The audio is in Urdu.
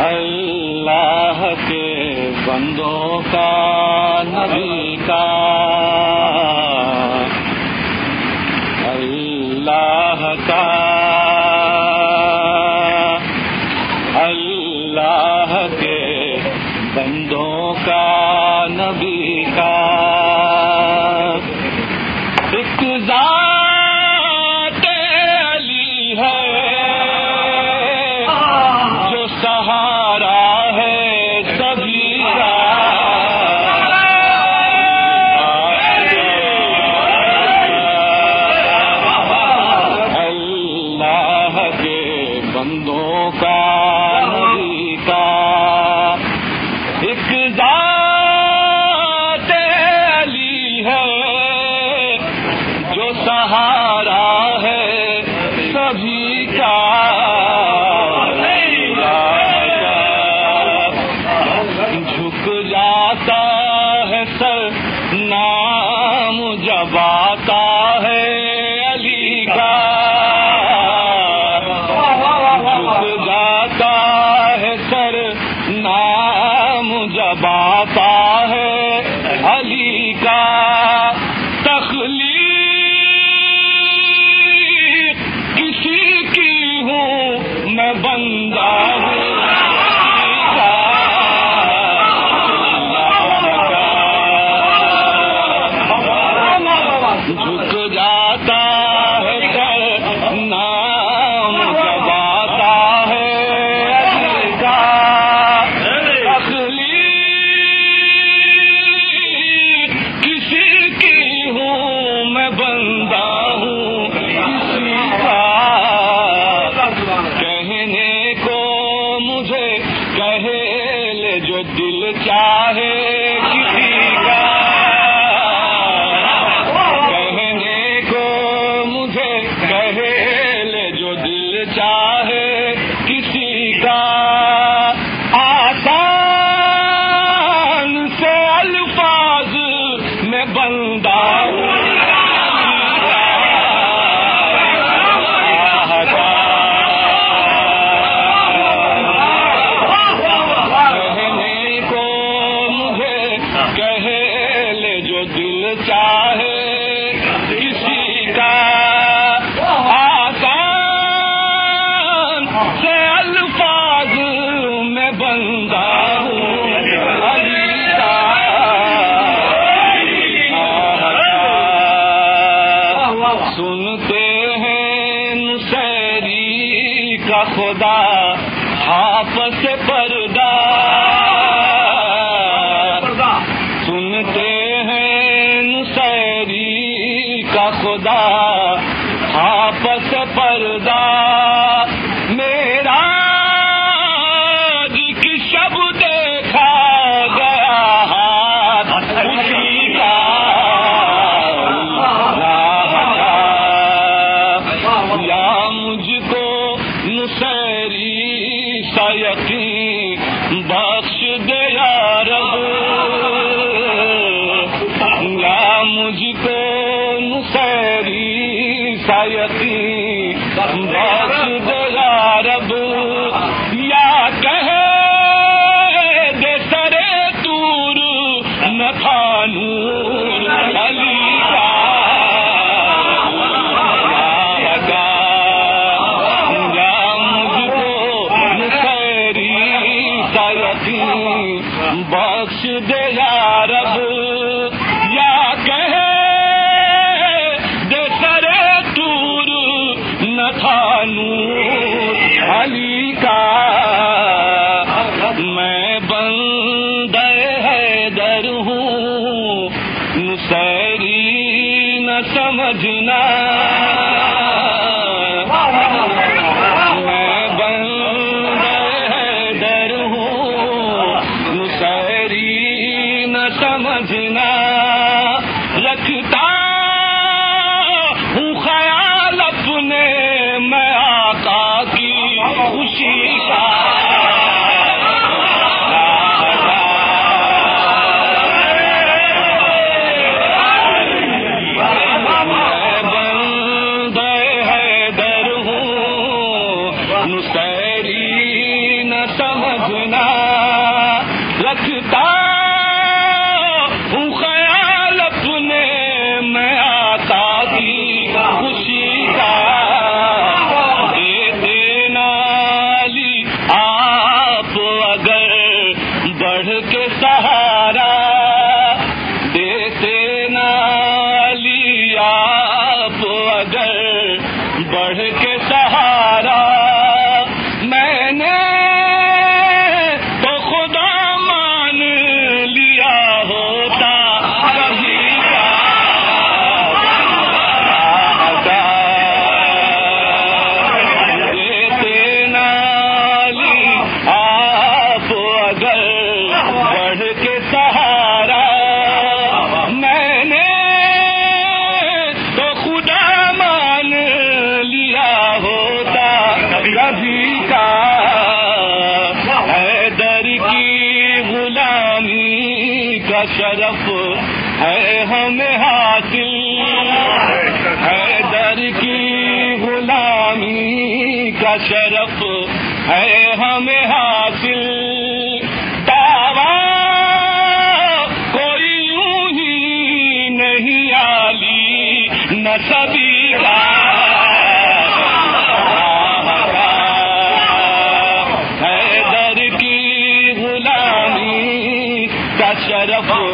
اللہ کے بندوں کا نبی کا سہارا ہے۔ سبھی کا جھک جاتا ہے سر، نام جب آتا ہے علی کا۔ جھک جاتا ہے سر، نام جب آتا ہے علی کا۔ دل چاہے کسی کا۔ کہنے کو مجھے کہے لے جو دل چاہے۔ پردہ سنتے ہیں نسری کا خدا آپس پردہ، میرا شب دیکھا گیا ہاتھ کا یا مجھ کو نسری سا یقین بخش دے یا رب۔ بخش دے یا رب یا کہے دے سرے دور نہ تھا نور علی کا سہارا غازی کا حیدر کی غلامی کا شرف ہے ہمیں حاصل۔ حیدر کی غلامی کا شرف ہے ہمیں حاصل۔ بھائی